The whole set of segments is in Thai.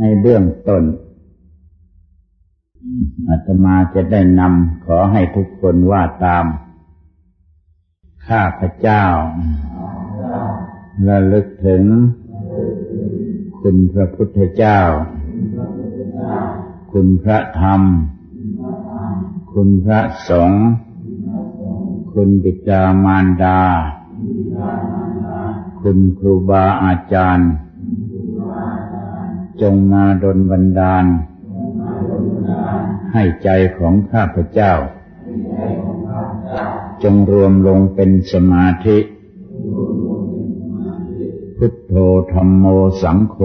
ในเบื้องต้นอาตมาจะได้นำขอให้ทุกคนว่าตาม ข้าพเจ้าระลึกถึง คุณพระพุทธเจ้า คุณพระธรรม คุณพระสงฆ์คุณบิดามารดา คุณครูบาอาจารย์ จงมาดลบันดาล ให้ใจของข้าพเจ้า จงรวมลงเป็นสมาธิ พุทโธธรรมโมสังโฆ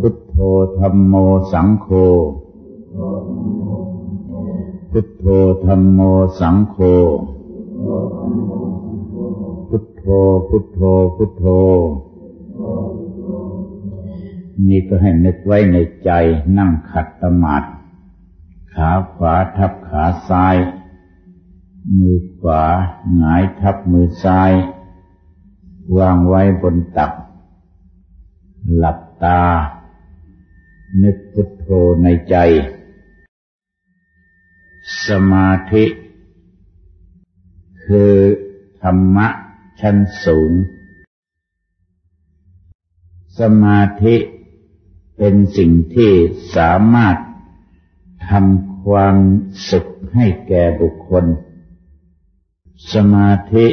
พุทโธธรรมโมสังโฆพุทโธธรรมโมสังโฆพุทโธพุทโธพุทโธ นี่ก็ให้นึกไว้ในใจนั่งขัดสมาธิขาขวาทับขาซ้าย มือขวาหงายทับมือซ้าย วางไว้บนตัก หลับตา นึกพุทโธในใจ สมาธิ คือธรรมะชั้นสูง สมาธิ เป็นสิ่งที่สามารถทำความสุขให้แก่บุคคล สมาธิ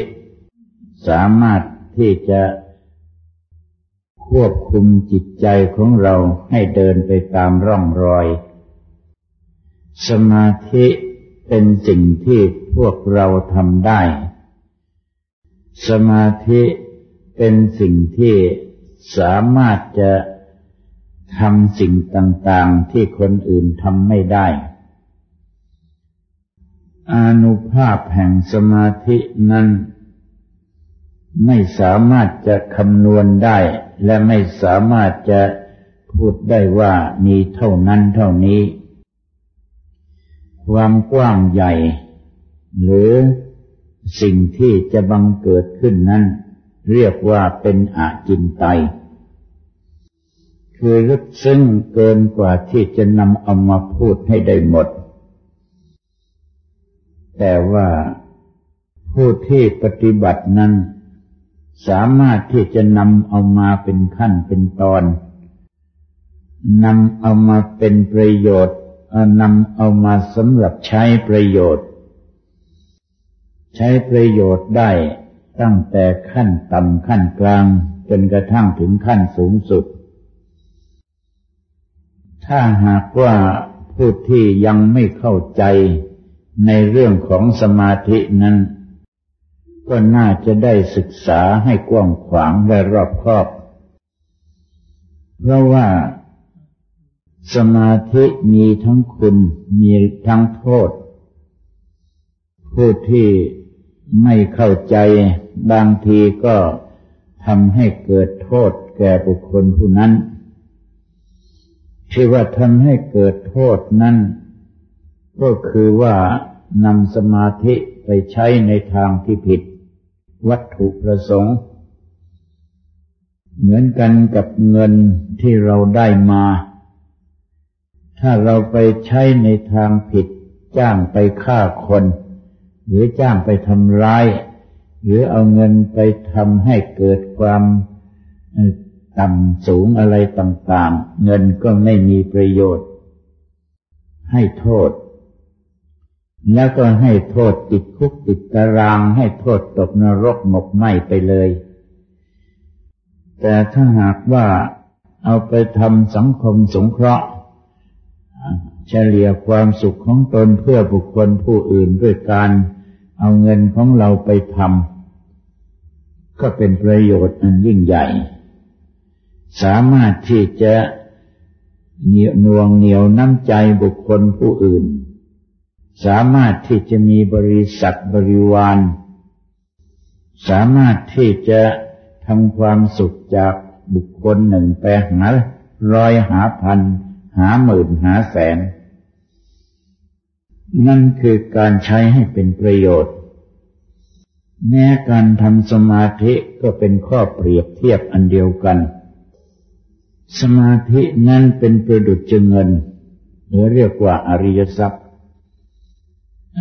สามารถที่จะควบคุมจิตใจของเราให้เดินไปตามร่องรอย สมาธิเป็นสิ่งที่พวกเราทำได้ สมาธิเป็นสิ่งที่สามารถจะ ทำสิ่งต่างๆที่คนอื่นทำไม่ได้ อนุภาพแห่งสมาธินั้น ไม่สามารถจะคำนวณได้ และไม่สามารถจะพูดได้ว่ามีเท่านั้นเท่านี้ ความกว้างใหญ่ หรือสิ่งที่จะบังเกิดขึ้นนั้น เรียกว่าเป็นอาจินไตย คือลึกซึ้งเกินกว่าที่จะนำเอามาพูดให้ได้หมด แต่ว่าผู้ที่ปฏิบัตินั้น สามารถที่จะนำเอามาเป็นขั้นเป็นตอนนำเอามาเป็นประโยชน์นำเอามาสำหรับใช้ประโยชน์ ใช้ประโยชน์ได้ตั้งแต่ขั้นต่ำขั้นกลางจนกระทั่งถึงขั้นสูงสุด ถ้าหากว่าผู้ที่ยังไม่เข้าใจในเรื่องของสมาธินั้น ก็น่าจะได้ศึกษาให้กว้างขวางและรอบคอบ เพราะว่าสมาธิมีทั้งคุณมีทั้งโทษ ผู้ที่ไม่เข้าใจบางทีก็ทำให้เกิดโทษแก่บุคคลผู้นั้น ที่ว่าทำให้เกิดโทษนั้น ก็คือว่านำสมาธิไปใช้ในทางที่ผิด วัตถุประสงค์ เหมือนกันกับเงินที่เราได้มา ถ้าเราไปใช้ในทางผิด จ้างไปฆ่าคน หรือจ้างไปทำร้าย หรือเอาเงินไปทำให้เกิดความ ต่ำสูงอะไรต่างๆ เงินก็ไม่มีประโยชน์ ให้โทษ แล้วก็ให้โทษติดคุกติดตาราง ให้โทษตกนรกหมกไหมไปเลย แต่ถ้าหากว่าเอาไปทำสังคมสงเคราะห์เฉลี่ยความสุขของตนเพื่อบุคคลผู้อื่นด้วยการเอาเงินของเราไปทำก็เป็นประโยชน์อันยิ่งใหญ่ สามารถที่จะเหนียวนวงเหนียวน้ำใจบุคคลผู้อื่น สามารถที่จะมีบริษัทบริวาร สามารถที่จะทำความสุขจากบุคคลหนึ่งไปหาร้อยหาพัน หาหมื่นหาแสน นั่นคือการใช้ให้เป็นประโยชน์ แม้การทำสมาธิก็เป็นข้อเปรียบเทียบอันเดียวกัน สมาธินั้นเป็นประดุจเงินหรือเรียกว่าอริยทรัพย์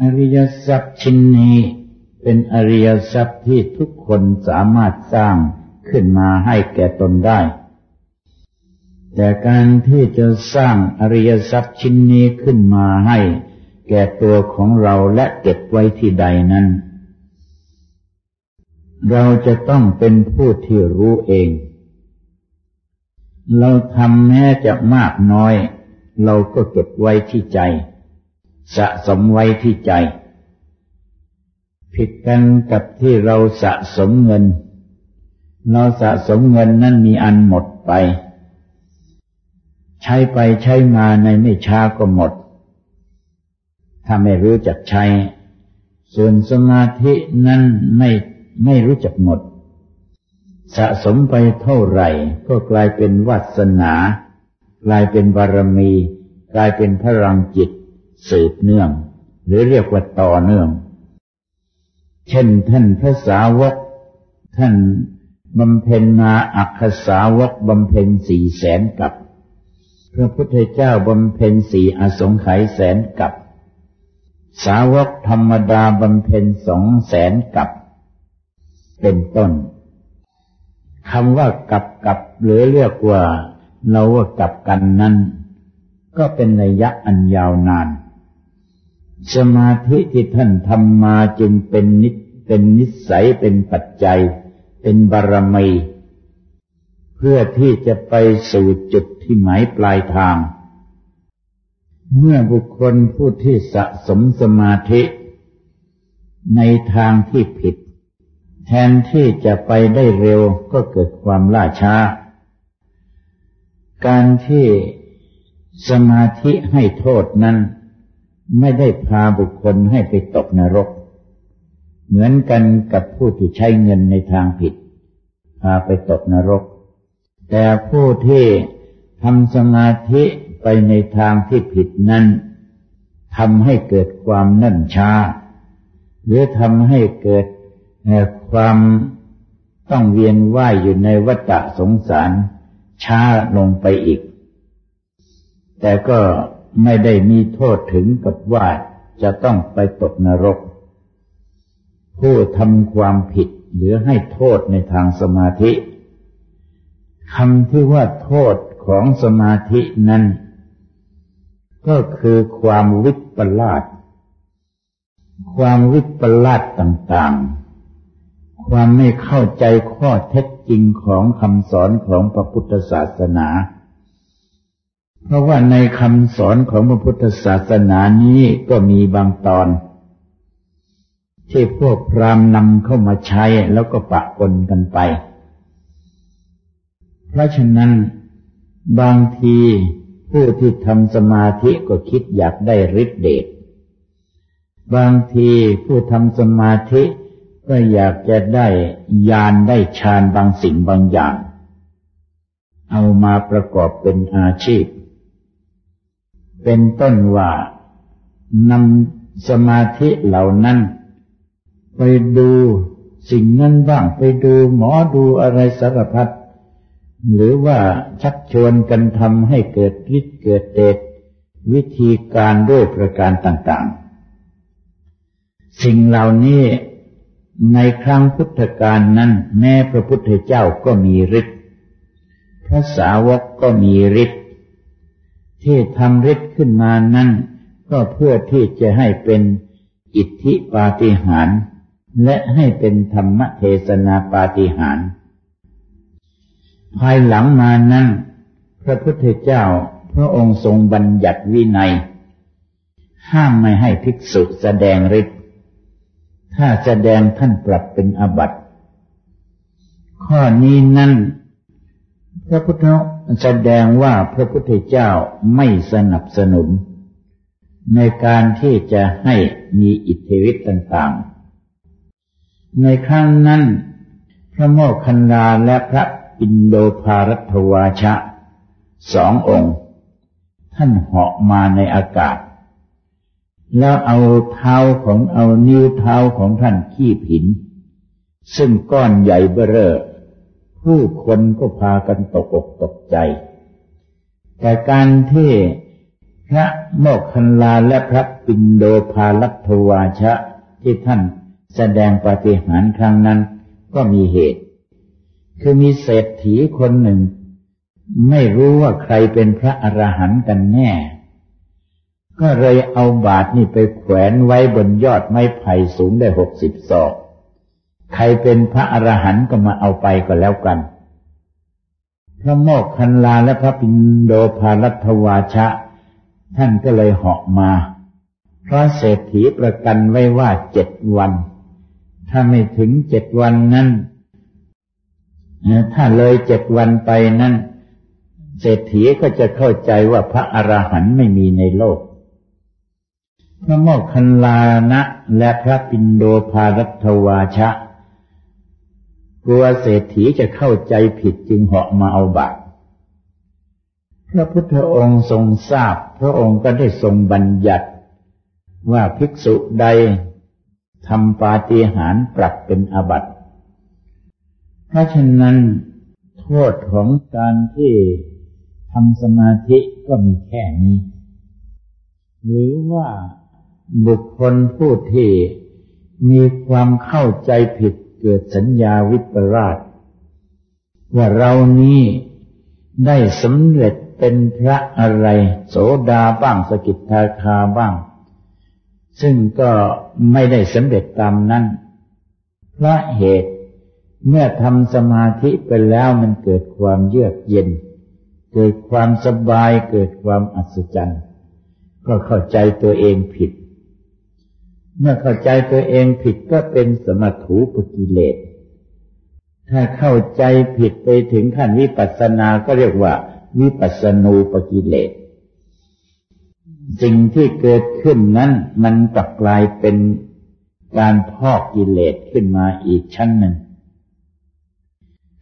อริยทรัพย์ชิ้นนี้เป็นอริยทรัพย์ที่ทุกคนสามารถสร้างขึ้นมาให้แก่ตนได้ แต่การที่จะสร้างอริยทรัพย์ชิ้นนี้ขึ้นมาให้ แก่ตัวของเราและเก็บไว้ที่ใดนั้น เราจะต้องเป็นผู้ที่รู้เอง เราทำแม้จะมากน้อย เราก็เก็บไว้ที่ใจ สะสมไว้ที่ใจ ผิดกันกับที่เราสะสมเงิน เราสะสมเงินนั้นมีอันหมดไป ใช้ไปใช้มาในไม่ช้าก็หมด ถ้าไม่รู้จักใช้ ส่วนสมาธินั้นไม่ไม่รู้จักหมด สะสมไปเท่าไหร่ ก็กลายเป็นวาสนา กลายเป็นบารมี กลายเป็นพลังจิต สืบเนื่อง หรือเรียกว่าต่อเนื่อง เช่นท่านพระสาวก ท่านบำเพ็ญมาอักขสาวกบำเพ็ญสี่แสนกับ พระพุทธเจ้าบำเพ็ญสี่อสงไขยแสนกับ สาวกธรรมดาบำเพ็ญสองแสนกับ เป็นต้น คำว่ากับกับหรือเรียกว่าเราว่ากับกันนั้น ก็เป็นระยะอันยาวนาน สมาธิที่ท่านทำมาจึงเป็นนิเป็นนิสัยเป็นปัจจัย เป็นบารมี เพื่อที่จะไปสู่จุดที่หมายปลายทาง เมื่อบุคคลผู้ที่สะสมสมาธิ ในทางที่ผิด แทนที่จะไปได้เร็วก็เกิดความล่าช้า การที่สมาธิให้โทษนั้น ไม่ได้พาบุคคลให้ไปตกนรก เหมือนกันกับผู้ที่ใช้เงินในทางผิด พาไปตกนรก แต่ผู้ที่ทำสมาธิไปในทางที่ผิดนั้นทำให้เกิดความนั่นช้า หรือทำให้เกิด ความต้องเวียนว่ายอยู่ในวัฏสงสาร ช้าลงไปอีก แต่ก็ไม่ได้มีโทษถึงกับว่าจะต้องไปตกนรก ผู้ทำความผิดหรือให้โทษในทางสมาธิคำที่ว่าโทษของสมาธินั้น ก็คือความวิปลาสความวิปลาสต่างๆ ความไม่เข้าใจข้อเท็จจริงของคำสอนของพระพุทธศาสนา เพราะว่าในคำสอนของพระพุทธศาสนานี้ก็มีบางตอน ที่พวกพรามนำเข้ามาใช้แล้วก็ปะปนกันไป เพราะฉะนั้นบางทีผู้ที่ทำสมาธิก็คิดอยากได้ฤทธิเดช บางทีผู้ทำสมาธิ ก็อยากจะได้ญาณได้ฌานบางสิ่งบางอย่าง เอามาประกอบเป็นอาชีพ เป็นต้นว่านำสมาธิเหล่านั้น ไปดูสิ่งนั้นบ้างไปดูหมอดูอะไรสารพัดหรือว่าชักชวนกันทำให้เกิดฤทธิ์เกิดเดชวิธีการด้วยประการต่างๆ สิ่งเหล่านี้ ในครั้งพุทธกาลนั้น แม้พระพุทธเจ้าก็มีฤทธิ์พระสาวกก็มีฤทธิ์ที่ทำฤทธิ์ขึ้นมานั้น ก็เพื่อที่จะให้เป็นอิทธิปาฏิหาริย์และให้เป็นธรรมเทศนาปาฏิหาริย์ภายหลังมานั้น พระพุทธเจ้าพระองค์ทรงบัญญัติวินัย ห้ามไม่ให้ภิกษุแสดงฤทธิ์ ถ้าแสดงท่านปรับเป็นอบัติ ข้อนี้นั้นพระพุทธแสดงว่าพระพุทธเจ้าไม่สนับสนุน ในการที่จะให้มีอิทธิฤทธิ์ต่างๆ ในครั้งนั้น พระโมคคัลลาและพระอินโดภารัตวาชะสององค์ ท่านเหาะมาในอากาศ แล้วเอาเท้าของเอานิ้วเท้าของท่านขี้ผิน ซึ่งก้อนใหญ่เบ้อเร่อผู้คนก็พากันตกอกตกใจ แต่การที่พระโมกขันลาและพระปินโดภาลัทวาชะที่ท่านแสดงปฏิหารครั้งนั้นก็มีเหตุ คือมีเศรษฐีคนหนึ่ง ไม่รู้ว่าใครเป็นพระอรหันต์กันแน่ ก็เลยเอาบาทนี่ไปแขวนไว้บนยอดไม้ไผ่สูงได้หกสิบศอกใครเป็นพระอรหันต์ก็มาเอาไปก็แล้วกัน พระโมกคันลาและพระปินโดภารัตวาชะ ท่านก็เลยเหาะมาเพราะเศรษฐีประกันไว้ว่าเจ็ดวัน ถ้าไม่ถึงเจ็ดวันนั้นถ้าเลยเจ็ดวันไปนั้นเศรษฐีก็จะเข้าใจว่าพระอรหันต์ไม่มีในโลก พระโมคคัลลานะและพระปินโดภารัตวาชะ กลัวเศรษฐีจะเข้าใจผิดจึงเหาะมาเอาบาตรพระพุทธองค์ทรงทราบ พระองค์ก็ได้ทรงบัญญัติ ว่าภิกษุใดทำปาฏิหาริย์ปรับเป็นอาบัติเพราะฉะนั้น โทษของการที่ทำสมาธิก็มีแค่นี้ หรือว่า บุคคลผู้ที่มีความเข้าใจผิดเกิดสัญญาวิปราช ว่าเรานี้ได้สำเร็จเป็นพระอะไร โสดาบ้างสกิทาคาบ้าง ซึ่งก็ไม่ได้สำเร็จตามนั้นเพราะเหตุเมื่อทำสมาธิไปแล้วมันเกิดความเยือกเย็น เกิดความสบายเกิดความอัศจรรย์ ก็เข้าใจตัวเองผิด เมื่อเข้าใจตัวเองผิดก็เป็นสมถูปกิเลส ถ้าเข้าใจผิดไปถึงขั้นวิปัสสนาก็เรียกว่า วิปัสสนูปกิเลส สิ่งที่เกิดขึ้นนั้นมันกลับกลายเป็นการพอกกิเลสขึ้นมาอีกชั้นหนึ่ง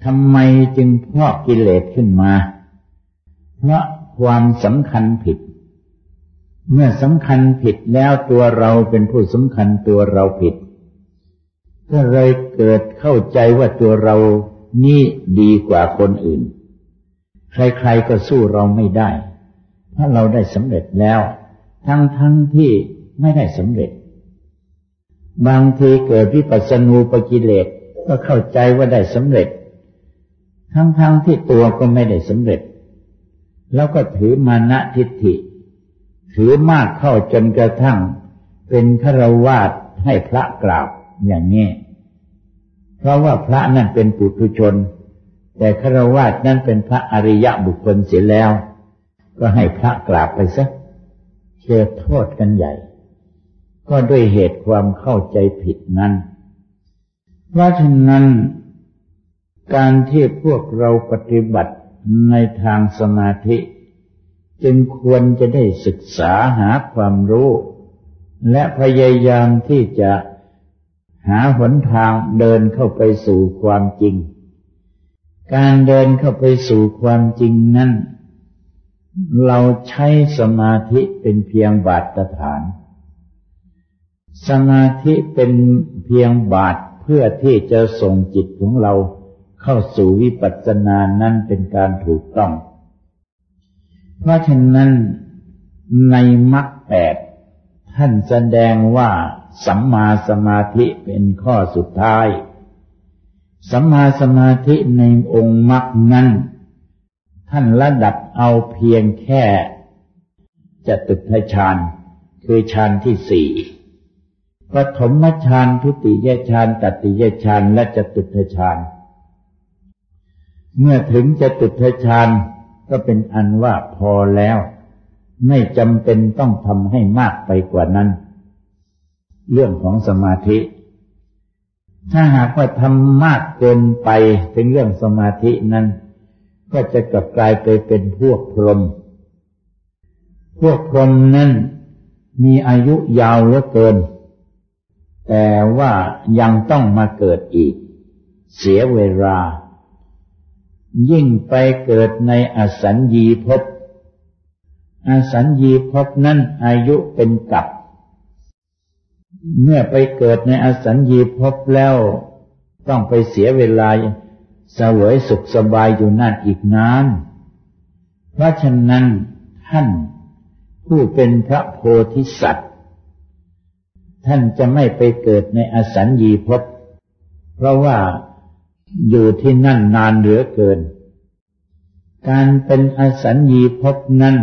ทำไมจึงพอกกิเลสขึ้นมา เพราะความสำคัญผิด เมื่อสำคัญผิดแล้วตัวเราเป็นผู้สำคัญตัวเราผิด ก็เลยเกิดเข้าใจว่าตัวเรานี่ดีกว่าคนอื่น ใครๆก็สู้เราไม่ได้ถ้าเราได้สำเร็จแล้ว ทั้งทั้งที่ไม่ได้สำเร็จ บางทีเกิดวิปัสสนูปกิเลสก็เข้าใจว่าได้สำเร็จ ทั้งทั้งที่ตัวก็ไม่ได้สำเร็จ แล้วก็ถือมานะทิฏฐิ ถือมากเข้าจนกระทั่ง เป็นฆราวาสให้พระกราบอย่างนี้เพราะว่าพระนั่นเป็นปุถุชน แต่ฆราวาสนั่นเป็นพระอริยะบุคคลเสียแล้ว ก็ให้พระกราบไปซะเจอโทษกันใหญ่ ก็ด้วยเหตุความเข้าใจผิดนั้น เพราะฉะนั้น การที่พวกเราปฏิบัติในทางสมาธิ จึงควรจะได้ศึกษาหาความรู้ และพยายามที่จะหาหนทางเดินเข้าไปสู่ความจริง การเดินเข้าไปสู่ความจริงนั้นเราใช้สมาธิเป็นเพียงบาตรฐาน สมาธิเป็นเพียงบาตรเพื่อที่จะส่งจิตของเราเข้าสู่วิปัสสนานั้นเป็นการถูกต้อง เพราะฉะนั้นในมรรคแปดท่านแสดงว่าสัมมาสมาธิเป็นข้อสุดท้าย สัมมาสมาธิในองค์มรรคนั้น ท่านระดับเอาเพียงแค่จตุทฌานคือฌานที่สี่ปฐมฌานทุติยฌานตติยฌานและจตุทฌานเมื่อถึงจตุทฌาน ก็เป็นอันว่าพอแล้ว ไม่จำเป็นต้องทำให้มากไปกว่านั้น เรื่องของสมาธิ ถ้าหากว่าทำมากเกินไปเป็นเรื่องสมาธินั้น ก็จะกลับกลายไปเป็นพวกพรหมพวกพรหมนั้นมีอายุยาวเหลือเกิน แต่ว่ายังต้องมาเกิดอีก เสียเวลา ยิ่งไปเกิดในอสัญญีภพอสัญญีภพนั้นอายุเป็นกับเมื่อไปเกิดในอสัญญีภพแล้ว ต้องไปเสียเวลาเสวยสุขสบายอยู่นั่นอีกนาน เพราะฉะนั้นท่านผู้เป็นพระโพธิสัตว์ ท่านจะไม่ไปเกิดในอสัญญีภพเพราะว่า อยู่ที่นั่นนานเหลือเกิน การเป็นอสัญญีภพนั้น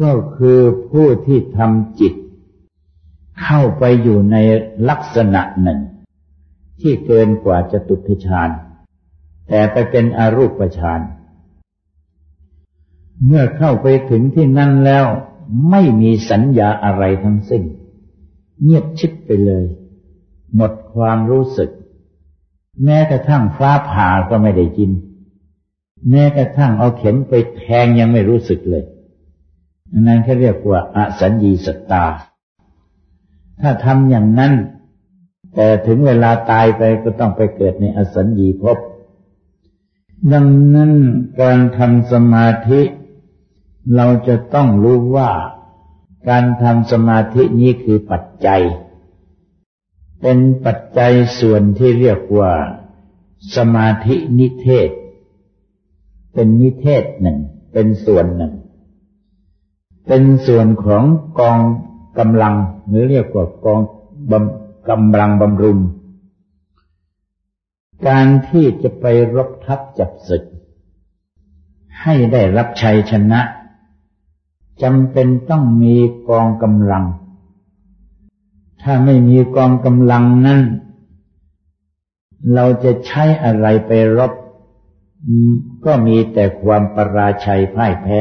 ก็คือผู้ที่ทำจิต เข้าไปอยู่ในลักษณะหนึ่ง ที่เกินกว่าจะตุทฌานแต่ไปเป็นอรูปฌานเมื่อเข้าไปถึงที่นั่นแล้ว ไม่มีสัญญาอะไรทั้งสิ้น เงียบชิดไปเลย หมดความรู้สึก แม้กระทั่งฟ้าผ่าก็ไม่ได้ยิน แม้กระทั่งเอาเข็มไปแทงยังไม่รู้สึกเลยนั้นเขาเรียกว่าอสัญญีสตา ถ้าทำอย่างนั้น แต่ถึงเวลาตายไปก็ต้องไปเกิดในอสัญญีภพดังนั้นการทำสมาธิ เราจะต้องรู้ว่า การทำสมาธินี้คือปัจจัย เป็นปัจจัยส่วนที่เรียกว่า สมาธินิเทศ เป็นนิเทศหนึ่ง เป็นส่วนหนึ่ง เป็นส่วนของกองกำลัง หรือเรียกว่ากองกำลังบำรุง การที่จะไปรบทับจับศึก ให้ได้รับชัยชนะจำเป็นต้องมีกองกำลัง ถ้าไม่มีกองกำลังนั้น เราจะใช้อะไรไปรบ ก็มีแต่ความประราชัยพ่ายแพ้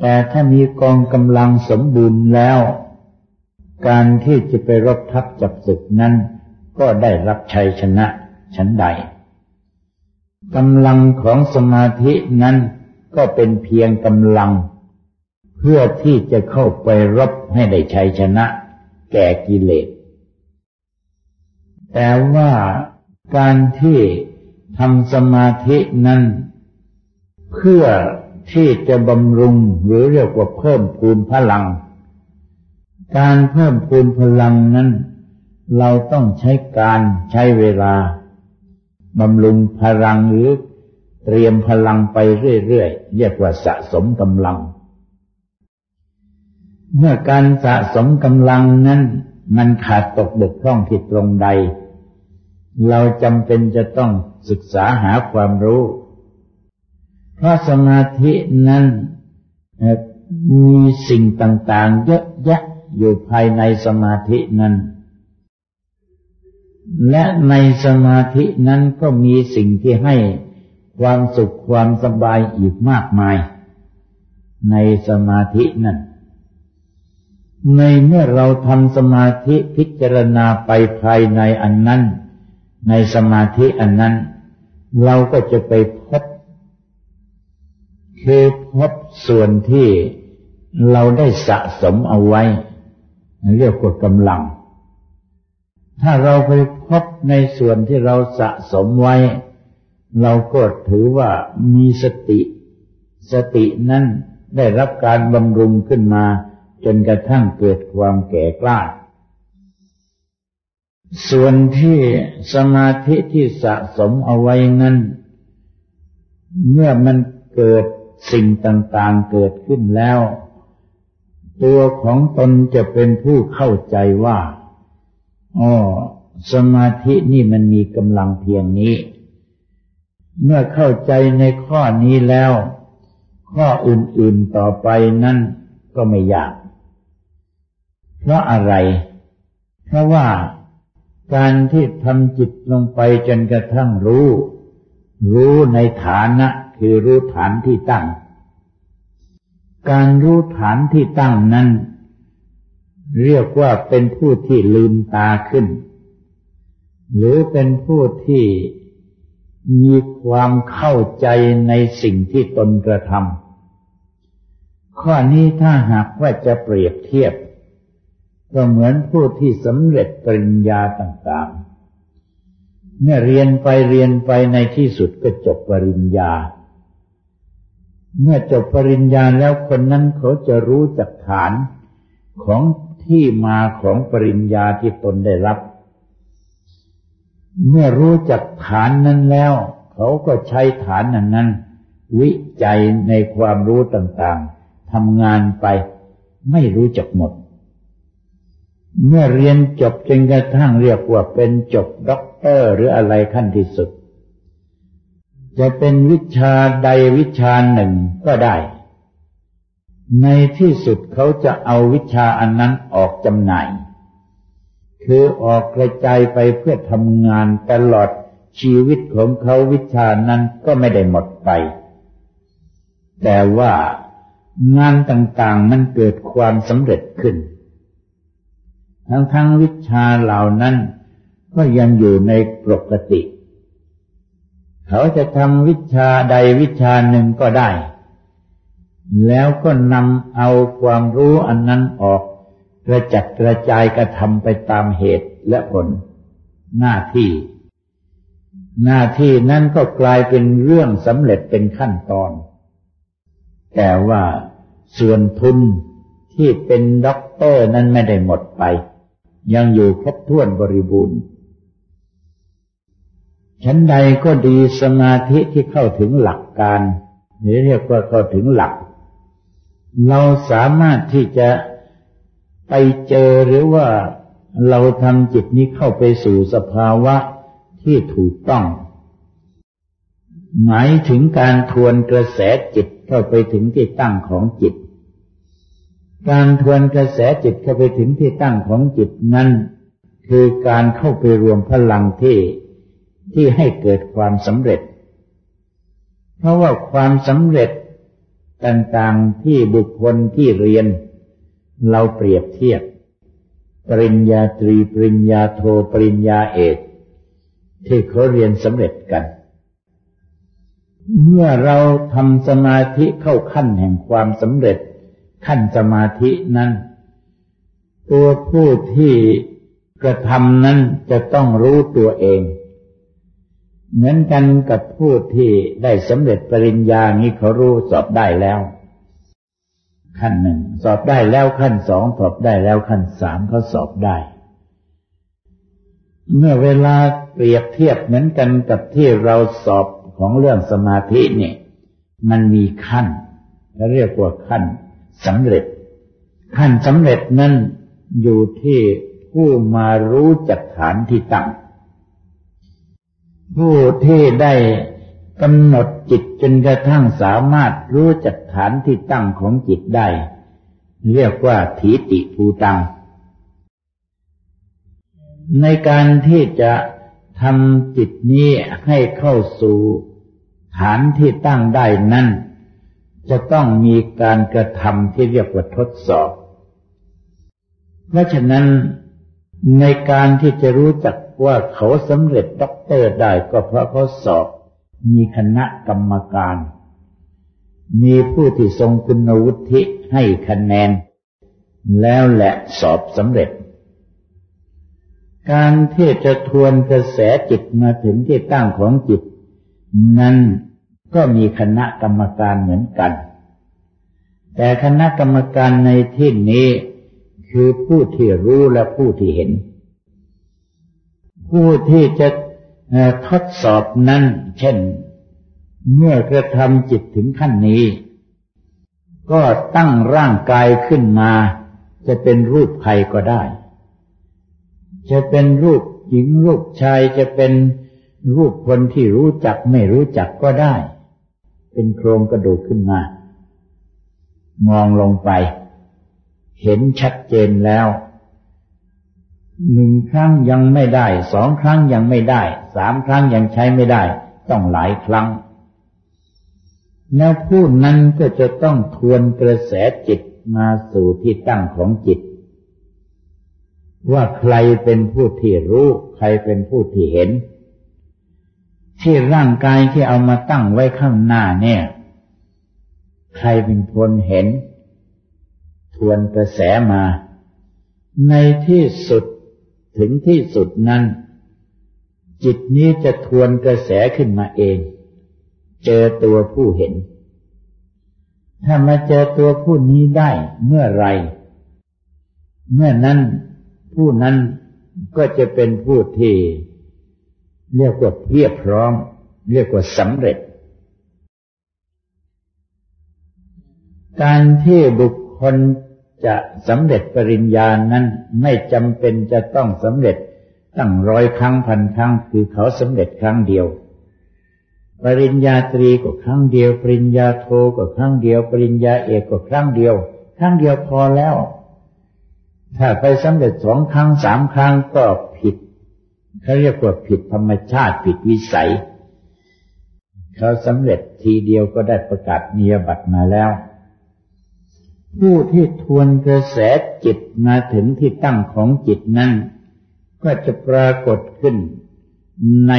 แต่ถ้ามีกองกำลังสมบูรณ์แล้ว การที่จะไปรบทับจับศึกนั้น ก็ได้รับชัยชนะชั้นใดกำลังของสมาธินั้นก็เป็นเพียงกำลัง เพื่อที่จะเข้าไปรบให้ได้ชัยชนะ ก่กิเลส แต่ว่าการที่ทำสมาธินั้น เพื่อที่จะบำรุงหรือเรียกว่าเพิ่มพูนพลัง การเพิ่มพูนพลังนั้น เราต้องใช้การใช้เวลาบำรุงพลังหรือเตรียมพลังไปเรื่อยๆเรียกว่าสะสมกำลัง เมื่อการสะสมกำลังนั้น มันขาดตกบกพร่องที่ตรงใด เราจำเป็นจะต้องศึกษาหาความรู้ เพราะสมาธินั้นมีสิ่งต่างๆ เยอะแยะอยู่ภายในสมาธินั้น และในสมาธินั้นก็มีสิ่งที่ให้ความสุขความสบายอีกมากมาย ในสมาธินั้น ในเมื่อเราทำสมาธิพิจารณาไปภายในอันนั้น ในสมาธิอันนั้น เราก็จะไปพบคือพบส่วนที่เราได้สะสมเอาไว้ เรียกว่ากำลัง ถ้าเราไปพบในส่วนที่เราสะสมไว้ เราก็ถือว่ามีสติ สตินั้นได้รับการบำรุงขึ้นมา จนกระทั่งเกิดความแก่กล้า ส่วนที่สมาธิที่สะสมเอาไว้นั้น เมื่อมันเกิดสิ่งต่างๆเกิดขึ้นแล้ว ตัวของตนจะเป็นผู้เข้าใจว่าอ๋อสมาธินี่มันมีกำลังเพียงนี้ เมื่อเข้าใจในข้อนี้แล้ว ข้ออื่นๆต่อไปนั้นก็ไม่ยาก เพราะอะไร เพราะว่าการที่ทำจิตลงไปจนกระทั่งรู้ รู้ในฐานะคือรู้ฐานที่ตั้ง การรู้ฐานที่ตั้งนั้น เรียกว่าเป็นผู้ที่ลืมตาขึ้น หรือเป็นผู้ที่มีความเข้าใจในสิ่งที่ตนกระทำข้อนี้ถ้าหากว่าจะเปรียบเทียบ ก็เหมือนผู้ที่สำเร็จปริญญาต่างๆ เมื่อเรียนไปเรียนไปในที่สุดก็จบปริญญา เมื่อจบปริญญาแล้วคนนั้นเขาจะรู้จักฐานของที่มาของปริญญาที่ตนได้รับ เมื่อรู้จักฐานนั้นแล้ว เขาก็ใช้ฐานนั้นนั้นวิจัยในความรู้ต่างๆทำงานไปไม่รู้จักหมด เมื่อเรียนจบจนกระทั่งเรียกว่าเป็นจบด็อกเตอร์หรืออะไรขั้นที่สุด จะเป็นวิชาใดวิชาหนึ่งก็ได้ ในที่สุดเขาจะเอาวิชาอันนั้นออกจำหน่าย คือออกกระจายไปเพื่อทำงานตลอดชีวิตของเขาวิชานั้นก็ไม่ได้หมดไป แต่ว่างานต่างๆมันเกิดความสำเร็จขึ้น ทั้งทั้งวิชาเหล่านั้น ก็ยังอยู่ในปกติ เขาจะทำวิชาใดวิชาหนึ่งก็ได้ แล้วก็นำเอาความรู้อันนั้นออก กระจัดกระจายกระทำไปตามเหตุและผล หน้าที่ หน้าที่นั้นก็กลายเป็นเรื่องสำเร็จเป็นขั้นตอน แต่ว่าส่วนทุนที่เป็นด็อกเตอร์นั้นไม่ได้หมดไป ยังอยู่ครบถ้วนบริบูรณ์ชั้นใดก็ดีสมาธิที่เข้าถึงหลักการหรือเรียกว่าเข้าถึงหลัก เราสามารถที่จะไปเจอหรือว่าเราทำจิตนี้เข้าไปสู่สภาวะที่ถูกต้อง หมายถึงการทวนกระแสจิตเข้าไปถึงที่ตั้งของจิต การทวนกระแสจิตเข้าไปถึงที่ตั้งของจิตนั้น คือการเข้าไปรวมพลังที่ที่ให้เกิดความสำเร็จ เพราะว่าความสำเร็จต่างๆที่บุคคลที่เรียน เราเปรียบเทียบ ปริญญาตรีปริญญาโทปริญญาเอกที่เขาเรียนสำเร็จกัน เมื่อเราทำสมาธิเข้าขั้นแห่งความสำเร็จ ขั้นสมาธินั้น ตัวผู้ที่กระทำนั้นจะต้องรู้ตัวเอง เหมือนกันกับผู้ที่ได้สำเร็จปริญญานี้เขารู้สอบได้แล้ว ขั้นหนึ่งสอบได้แล้วขั้นสองสอบได้แล้วขั้นสามเขาสอบได้ เมื่อเวลาเปรียบเทียบเหมือนกันกับที่เราสอบของเรื่องสมาธินี่มันมีขั้นเรียกว่าขั้น สำเร็จ ขั้นสำเร็จนั้นอยู่ที่ผู้มารู้จักฐานที่ตั้ง ผู้ที่ได้กำหนดจิตจนกระทั่งสามารถรู้จักฐานที่ตั้งของจิตได้ เรียกว่าถีติภูตัง ในการที่จะทำจิตนี้ให้เข้าสู่ฐานที่ตั้งได้นั้น จะต้องมีการกระทำที่เรียกว่าทดสอบ เพราะฉะนั้นในการที่จะรู้จักว่าเขาสำเร็จด็อกเตอร์ได้ก็เพราะเขาสอบ มีคณะกรรมการ มีผู้ที่ทรงคุณวุฒิให้คะแนน แล้วแหละสอบสำเร็จ การที่จะทวนกระแสจิตมาถึงที่ตั้งของจิต นั้น ก็มีคณะกรรมการเหมือนกัน แต่คณะกรรมการในที่นี้คือผู้ที่รู้และผู้ที่เห็น ผู้ที่จะทดสอบนั้น เช่น เมื่อกระทำจิตถึงขั้นนี้ ก็ตั้งร่างกายขึ้นมา จะเป็นรูปใครก็ได้ จะเป็นรูปหญิงรูปชายจะเป็นรูปคนที่รู้จักไม่รู้จักก็ได้ เป็นโครงกระดูกขึ้นมา มองลงไป เห็นชัดเจนแล้วหนึ่งครั้งยังไม่ได้สองครั้งยังไม่ได้สามครั้งยังใช้ไม่ได้ ต้องหลายครั้ง แล้วผู้นั้นก็จะต้องทวนกระแสจิตมาสู่ที่ตั้งของจิต ว่าใครเป็นผู้ที่รู้ ใครเป็นผู้ที่เห็น ที่ร่างกายที่เอามาตั้งไว้ข้างหน้าเนี่ย ใครเป็นคนเห็น ทวนกระแสมา ในที่สุดถึงที่สุดนั้น จิตนี้จะทวนกระแสขึ้นมาเอง เจอตัวผู้เห็น ถ้ามาเจอตัวผู้นี้ได้เมื่อไร เมื่อนั้นผู้นั้นก็จะเป็นผู้ที่ เรียกว่าเพียบพร้อม เรียกว่าสำเร็จ การที่บุคคลจะสำเร็จปริญญานั้นไม่จำเป็นจะต้องสำเร็จตั้งร้อยครั้งพันครั้งคือเขาสำเร็จครั้งเดียว ปริญญาตรีก็ครั้งเดียว ปริญญาโทก็ครั้งเดียว ปริญญาเอกก็ครั้งเดียว ครั้งเดียวพอแล้ว ถ้าไปสำเร็จสองครั้งสามครั้งก็ผิด เขาเรียกว่าผิดธรรมชาติผิดวิสัย เขาสำเร็จทีเดียวก็ได้ประกาศเนียบัตรมาแล้ว ผู้ที่ทวนกระแสจิตมาถึงที่ตั้งของจิตนั้น ก็จะปรากฏขึ้น ใน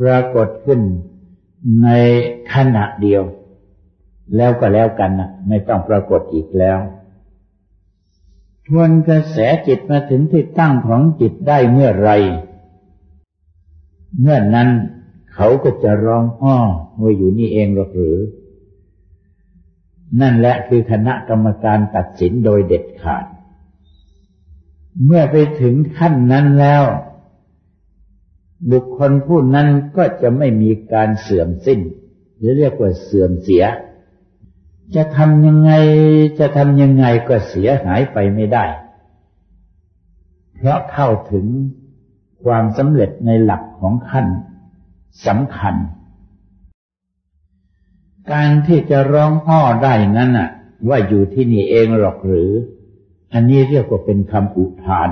ปรากฏขึ้น ในขณะเดียว แล้วก็แล้วกันนะไม่ต้องปรากฏอีกแล้ว ทวนกระแสจิตมาถึงที่ตั้งของจิตได้เมื่อไร เมื่อนั้นเขาก็จะร้องอ้อว่าอยู่นี่เองหรอกหรือ นั่นแหละคือคณะกรรมการตัดสินโดยเด็ดขาด เมื่อไปถึงขั้นนั้นแล้ว บุคคลผู้นั้นก็จะไม่มีการเสื่อมสิ้น หรือเรียกว่าเสื่อมเสีย จะทำยังไงจะทำยังไงก็เสียหายไปไม่ได้ เพราะเข้าถึงความสำเร็จในหลักของขั้นสำคัญ การที่จะร้องอ้อได้นั้นน่ะ ว่าอยู่ที่นี่เองหรอกหรือ อันนี้เรียกว่าเป็นคำอุทาน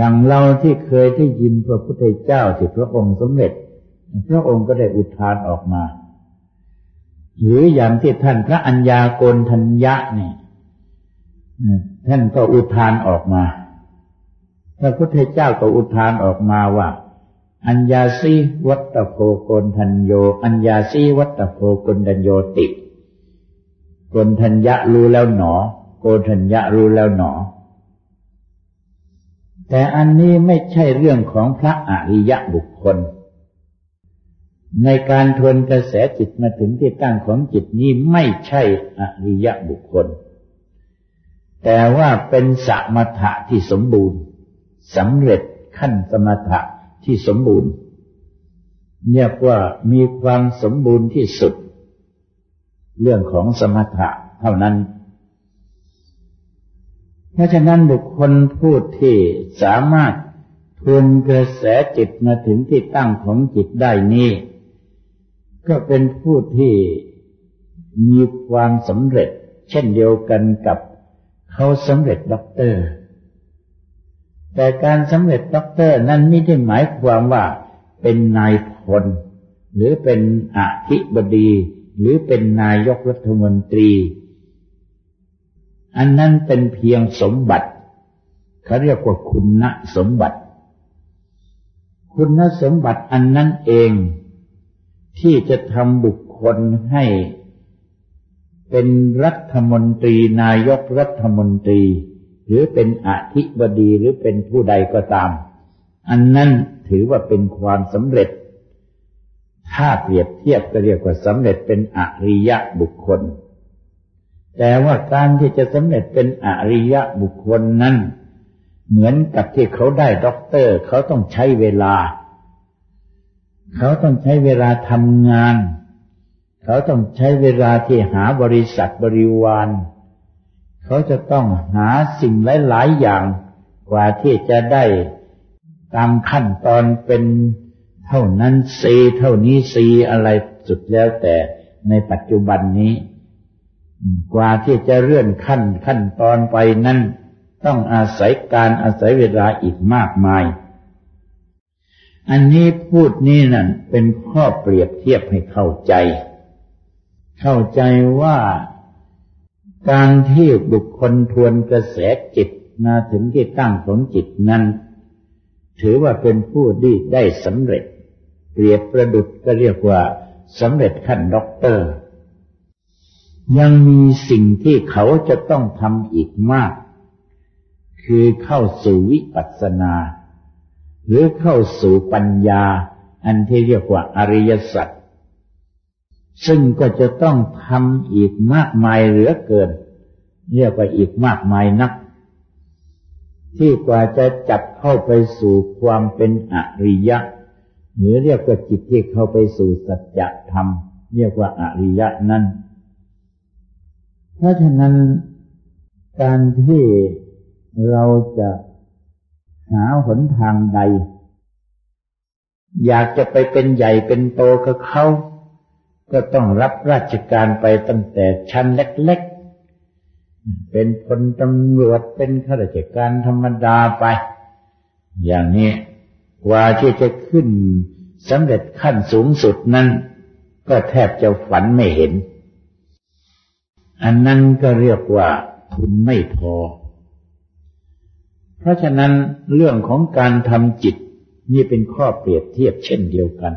ดังเราที่เคยได้ยินพระพุทธเจ้าที่พระองค์สมเร็จ พระองค์ก็ได้อุทานออกมา หรืออย่างที่ท่านพระัญญาโกนทัญญะเนี่ยท่านก็อุทานออกมา พระพุทธเจ้าก็อุทานออกมาว่า อัญญาสีวัตโพโกนทัญโย อัญญาสีวัตโพโกนทัญโยติโกนทัญญะรู้แล้วหนอ โกนทัญญะรู้แล้วหนอ แต่อันนี้ไม่ใช่เรื่องของพระอริยะบุคคล ในการทวนกระแสจิตมาถึงที่ตั้งของจิตนี้ไม่ใช่อริยบุคคล แต่ว่าเป็นสมถะที่สมบูรณ์สำเร็จขั้นสมถะที่สมบูรณ์เรียกว่ามีความสมบูรณ์ที่สุด เรื่องของสมถะเท่านั้น เพราะฉะนั้นบุคคลผู้ที่สามารถทวนกระแสจิตมาถึงที่ตั้งของจิตได้นี้ ก็เป็นผู้ที่มีความสำเร็จ เช่นเดียวกันกับเขาสำเร็จด็อกเตอร์ แต่การสำเร็จด็อกเตอร์นั้นไม่ได้หมายความว่าเป็นนายพลหรือเป็นอธิบดี หรือเป็นนายกรัฐมนตรี อันนั้นเป็นเพียงสมบัติเขาเรียกว่าคุณสมบัติ คุณสมบัติอันนั้นเอง ที่จะทำบุคคลให้ เป็นรัฐมนตรีนายกรัฐมนตรี หรือเป็นอธิบดีหรือเป็นผู้ใดก็ตาม อันนั้นถือว่าเป็นความสำเร็จ ถ้าเปรียบเทียบก็เรียกว่าสำเร็จเป็นอริยะบุคคล แต่ว่าการที่จะสำเร็จเป็นอริยะบุคคลนั้น เหมือนกับที่เขาได้ด็อกเตอร์ เขาต้องใช้เวลา เขาต้องใช้เวลาทำงาน เขาต้องใช้เวลาที่หาบริษัทบริวาร เขาจะต้องหาสิ่งหลาย ๆ อย่างกว่าที่จะได้ตามขั้นตอนเป็นเท่านั้นซีเท่านี้ซีอะไรสุดแล้วแต่ในปัจจุบันนี้ กว่าที่จะเลื่อนขั้นขั้นตอนไปนั้นต้องอาศัยการอาศัยเวลาอีกมากมาย อันนี้พูดนี้นั่นเป็นข้อเปรียบเทียบให้เข้าใจ เข้าใจว่าการที่บุคคลทวนกระแสจิตมาถึงที่ตั้งของจิตนั้น ถือว่าเป็นผู้ดีได้สำเร็จ เปรียบประดุดก็เรียกว่าสำเร็จขั้นด็อกเตอร์ ยังมีสิ่งที่เขาจะต้องทำอีกมาก คือเข้าสู่วิปัสสนา หรือเข้าสู่ปัญญา อันที่เรียกว่าอริยสัจซึ่งก็จะต้องทำอีกมากมายเหลือเกิน เรียกว่าอีกมากมายนัก ที่กว่าจะจับเข้าไปสู่ความเป็นอริยะ หรือเรียกว่าจิตที่เข้าไปสู่สัจธรรม เรียกว่าอริยะนั้น เพราะฉะนั้นการที่เราจะ หาหนทางใด อยากจะไปเป็นใหญ่เป็นโตกับเขาก็ต้องรับราชการไปตั้งแต่ชั้นเล็กๆ เป็นพลตำรวจเป็นข้าราชการธรรมดาไป อย่างนี้กว่าที่จะขึ้นสำเร็จขั้นสูงสุดนั้น ก็แทบจะฝันไม่เห็น อันนั้นก็เรียกว่าทุนไม่พอ เพราะฉะนั้นเรื่องของการทำจิตนี่เป็นข้อเปรียบเทียบเช่นเดียวกัน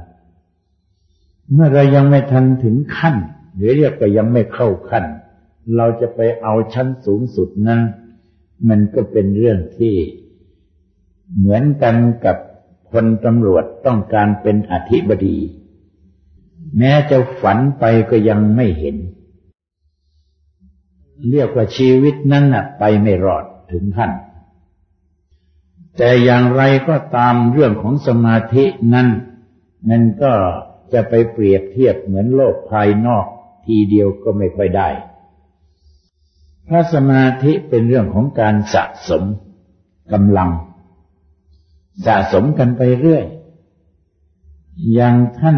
เมื่อเรายังไม่ทันถึงขั้น หรือเรียกว่ายังไม่เข้าขั้น เราจะไปเอาชั้นสูงสุดนั้น มันก็เป็นเรื่องที่ เหมือนกันกับคนตำรวจต้องการเป็นอธิบดี แม้จะฝันไปก็ยังไม่เห็น เรียกว่าชีวิตนั้นนะไปไม่รอดถึงขั้น แต่อย่างไรก็ตามเรื่องของสมาธินั้นนั่นก็จะไปเปรียบเทียบเหมือนโลกภายนอกทีเดียวก็ไม่ค่อยได้ พระสมาธิเป็นเรื่องของการสะสมกำลัง สะสมกันไปเรื่อย อย่างท่าน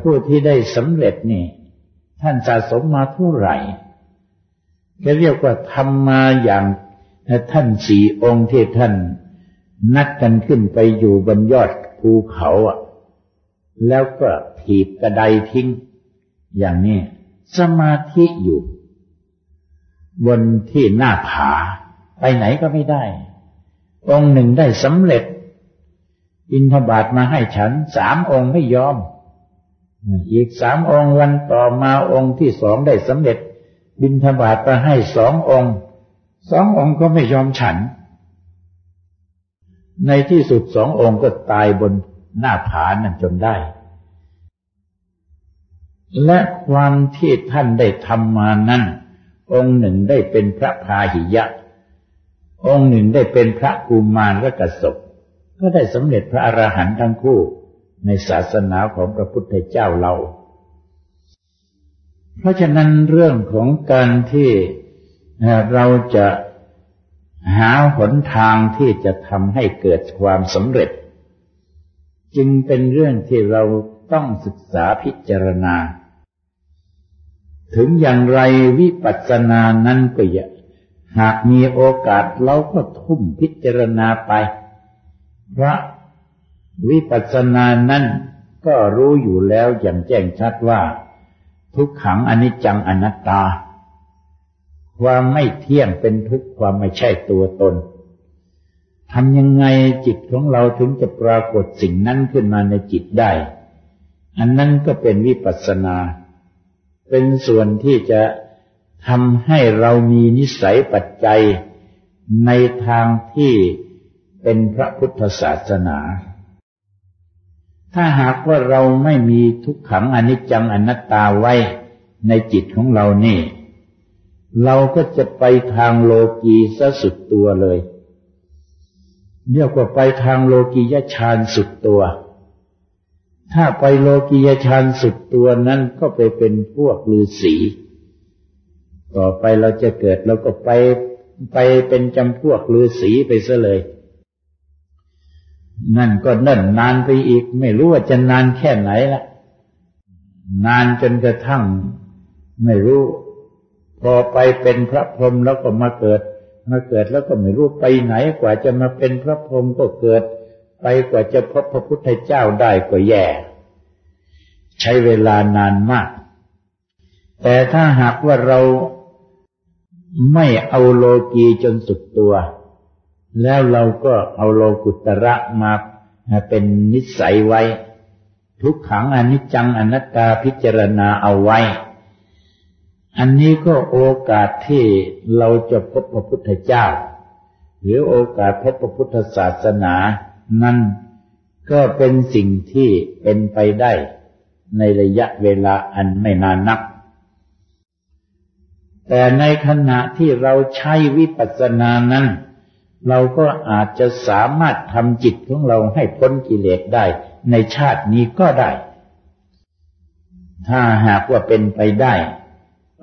ผู้ที่ได้สำเร็จนี่ ท่านสะสมมาเท่าไหร่ก็เรียกว่าทำมาอย่าง ท่านสี่องค์ที่ท่านนัดกันขึ้นไปอยู่บนยอดภูเขาอะ แล้วก็ถีบกระไดทิ้ง อย่างนี้สมาธิอยู่ บนที่หน้าผา ไปไหนก็ไม่ได้ องค์หนึ่งได้สำเร็จ อินทบาทมาให้ฉันสามองค์ไม่ยอม อีกสามองค์วันต่อมาองค์ที่สองได้สำเร็จ บินทบาทมาให้สององค์ สององค์ก็ไม่ยอมฉัน ในที่สุดสององค์ก็ตายบนหน้าผานั่นจนได้ และความที่ท่านได้ทำมานั้น องค์หนึ่งได้เป็นพระพาหิยะ องค์หนึ่งได้เป็นพระกุมารและกสบก็ได้สำเร็จพระอรหันต์ทั้งคู่ในศาสนาของพระพุทธเจ้าเรา เพราะฉะนั้นเรื่องของการที่ เราจะหาหนทางที่จะทำให้เกิดความสำเร็จ จึงเป็นเรื่องที่เราต้องศึกษาพิจารณา ถึงอย่างไรวิปัสสนานั้นก็อย่าหากมีโอกาสเราก็ทุ่มพิจารณาไป พระวิปัสสนานั้นก็รู้อยู่แล้วอย่างแจ้งชัดว่า ทุกขังอนิจจังอนัตตา ความไม่เที่ยงเป็นทุกข์ความไม่ใช่ตัวตนทำยังไงจิตของเราถึงจะปรากฏสิ่งนั้นขึ้นมาในจิตได้ อันนั้นก็เป็นวิปัสสนา เป็นส่วนที่จะทำให้เรามีนิสัยปัจจัยในทางที่เป็นพระพุทธศาสนา ถ้าหากว่าเราไม่มีทุกขังอนิจจังอนัตตาไว้ในจิตของเรานี่ เราก็จะไปทางโลกีซะสุดตัวเลยเรียกว่าไปทางโลกียฌานสุดตัว ถ้าไปโลกียฌานสุดตัวนั้นก็ไปเป็นพวกฤาษีต่อไปเราจะเกิดเราก็ไปไปเป็นจำพวกฤาษีไปซะเลย นั่นก็เนิ่นนานไปอีก ไม่รู้ว่าจะนานแค่ไหนละนานจนกระทั่ง ไม่รู้ พอไปเป็นพระพรหมแล้วก็มาเกิด มาเกิดแล้วก็ไม่รู้ไปไหนกว่าจะมาเป็นพระพรหมก็เกิด ไปกว่าจะพบพระพุทธเจ้าได้ก็แย่ ใช้เวลานานมาก แต่ถ้าหากว่าเราไม่เอาโลกีจนสุดตัว แล้วเราก็เอาโลกุตระมาเป็นนิสัยไว้ ทุกขังอนิจจังอนัตตาพิจารณาเอาไว้ อันนี้ก็โอกาสที่เราจะพบพระพุทธเจ้า หรือโอกาสพบพระพุทธศาสนานั้นก็เป็นสิ่งที่เป็นไปได้ในระยะเวลาอันไม่นานนัก แต่ในขณะที่เราใช้วิปัสสนานั้น เราก็อาจจะสามารถทำจิตของเราให้พ้นกิเลสได้ในชาตินี้ก็ได้ ถ้าหากว่าเป็นไปได้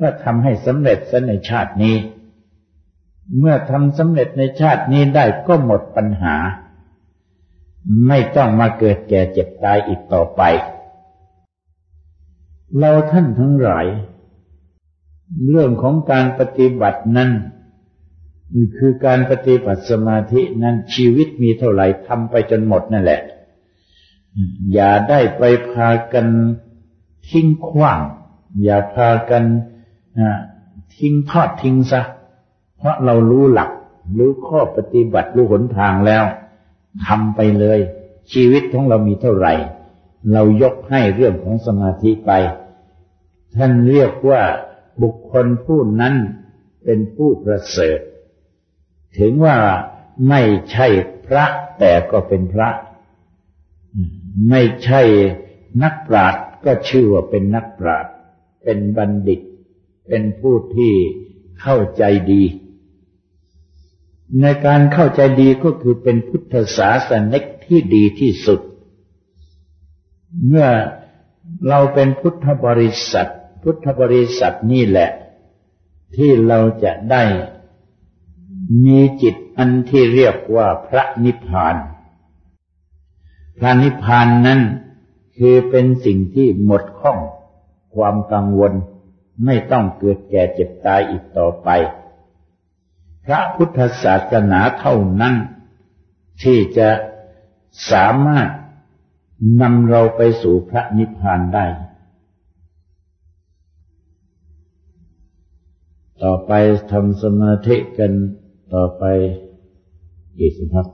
ก็ทำให้สำเร็จในชาตินี้ เมื่อทำสำเร็จในชาตินี้ได้ก็หมดปัญหา ไม่ต้องมาเกิดแก่เจ็บตายอีกต่อไป เราท่านทั้งหลาย เรื่องของการปฏิบัตินั้นคือการปฏิบัติสมาธินั้นชีวิตมีเท่าไหร่ทำไปจนหมดนั่นแหละ อย่าได้ไปพากันทิ้งขว้าง อย่าพากัน ทิ้งทอดทิ้งซะ เพราะเรารู้หลัก รู้ข้อปฏิบัติ รู้หนทางแล้วทำไปเลย ชีวิตของเรามีเท่าไหร่ เรายกให้เรื่องของสมาธิไป ท่านเรียกว่าบุคคลผู้นั้นเป็นผู้ประเสริฐ ถึงว่าไม่ใช่พระแต่ก็เป็นพระ ไม่ใช่นักปราชญ์ก็ชื่อว่าเป็นนักปราชญ์เป็นบัณฑิต เป็นผู้ที่เข้าใจดี ในการเข้าใจดีก็คือเป็นพุทธศาสนิกที่ดีที่สุด เมื่อเราเป็นพุทธบริษัท พุทธบริษัทนี่แหละ ที่เราจะได้มีจิตอันที่เรียกว่าพระนิพพาน พระนิพพานนั้นคือเป็นสิ่งที่หมดข้องความกังวล ไม่ต้องเกิดแก่เจ็บตายอีกต่อไป พระพุทธศาสนาเท่านั้น ที่จะสามารถนำเราไปสู่พระนิพพานได้ ต่อไปทำสมาธิกันต่อไปกี่สิบพัก